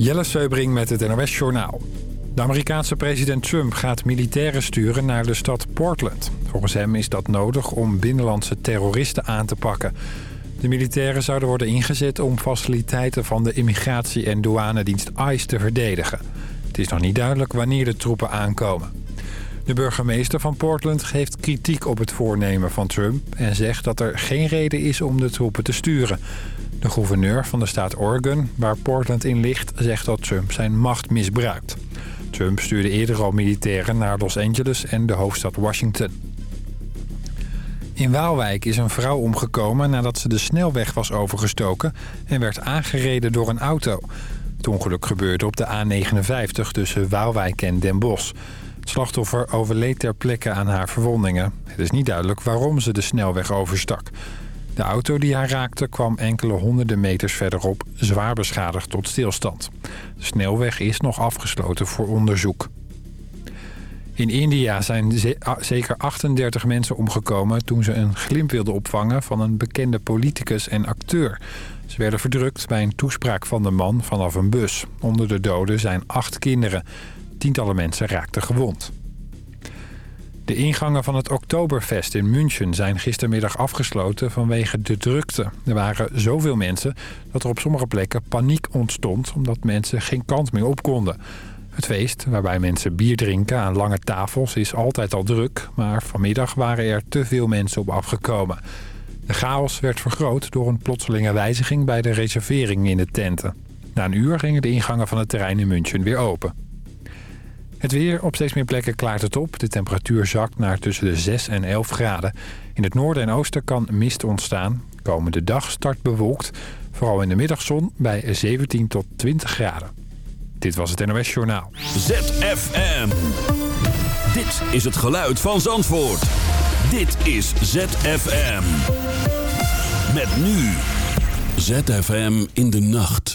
Jelle Seubring met het NOS Journaal. De Amerikaanse president Trump gaat militairen sturen naar de stad Portland. Volgens hem is dat nodig om binnenlandse terroristen aan te pakken. De militairen zouden worden ingezet om faciliteiten van de immigratie- en douanedienst ICE te verdedigen. Het is nog niet duidelijk wanneer de troepen aankomen. De burgemeester van Portland geeft kritiek op het voornemen van Trump... en zegt dat er geen reden is om de troepen te sturen. De gouverneur van de staat Oregon, waar Portland in ligt... zegt dat Trump zijn macht misbruikt. Trump stuurde eerder al militairen naar Los Angeles en de hoofdstad Washington. In Waalwijk is een vrouw omgekomen nadat ze de snelweg was overgestoken... en werd aangereden door een auto. Het ongeluk gebeurde op de A59 tussen Waalwijk en Den Bosch... Het slachtoffer overleed ter plekke aan haar verwondingen. Het is niet duidelijk waarom ze de snelweg overstak. De auto die haar raakte kwam enkele honderden meters verderop zwaar beschadigd tot stilstand. De snelweg is nog afgesloten voor onderzoek. In India zijn zeker 38 mensen omgekomen toen ze een glimp wilden opvangen van een bekende politicus en acteur. Ze werden verdrukt bij een toespraak van de man vanaf een bus. Onder de doden zijn acht kinderen. Tientallen mensen raakten gewond. De ingangen van het Oktoberfest in München zijn gistermiddag afgesloten vanwege de drukte. Er waren zoveel mensen dat er op sommige plekken paniek ontstond... omdat mensen geen kant meer op konden. Het feest, waarbij mensen bier drinken aan lange tafels, is altijd al druk... maar vanmiddag waren er te veel mensen op afgekomen. De chaos werd vergroot door een plotselinge wijziging bij de reservering in de tenten. Na een uur gingen de ingangen van het terrein in München weer open. Het weer, op steeds meer plekken klaart het op. De temperatuur zakt naar tussen de 6 en 11 graden. In het noorden en oosten kan mist ontstaan. Komende dag start bewolkt. Vooral in de middagzon bij 17 tot 20 graden. Dit was het NOS Journaal. ZFM. Dit is het geluid van Zandvoort. Dit is ZFM. Met nu. ZFM in de nacht.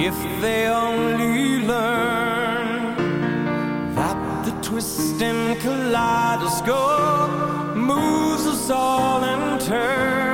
If they only learn that the twisting kaleidoscope moves us all in turn.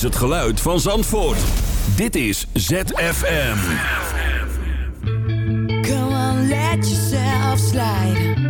is het geluid van Zandvoort. Dit is ZFM. Come on, let yourself slide.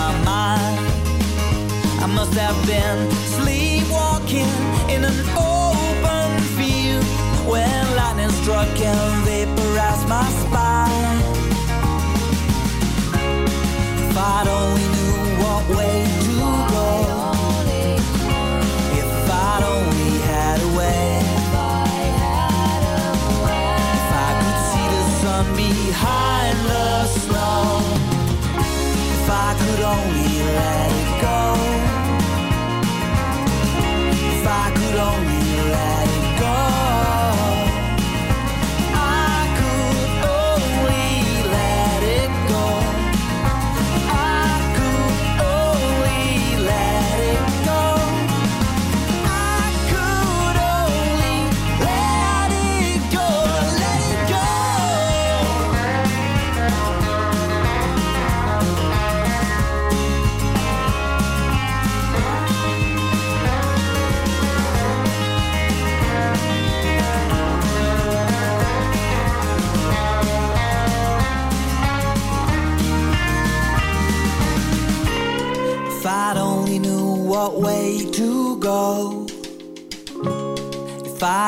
cause I've been sleepwalking in an open field When lightning struck and vaporized my spine. If I'd only knew what way to go. If I'd only had a way. If I could see the sun behind the snow. If I could only let it go.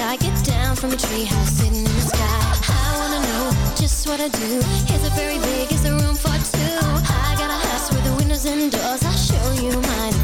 I get down from a treehouse sitting in the sky. I wanna know just what I do. Is it very big? Is a room for two? I got a house with windows and doors. I'll show you mine.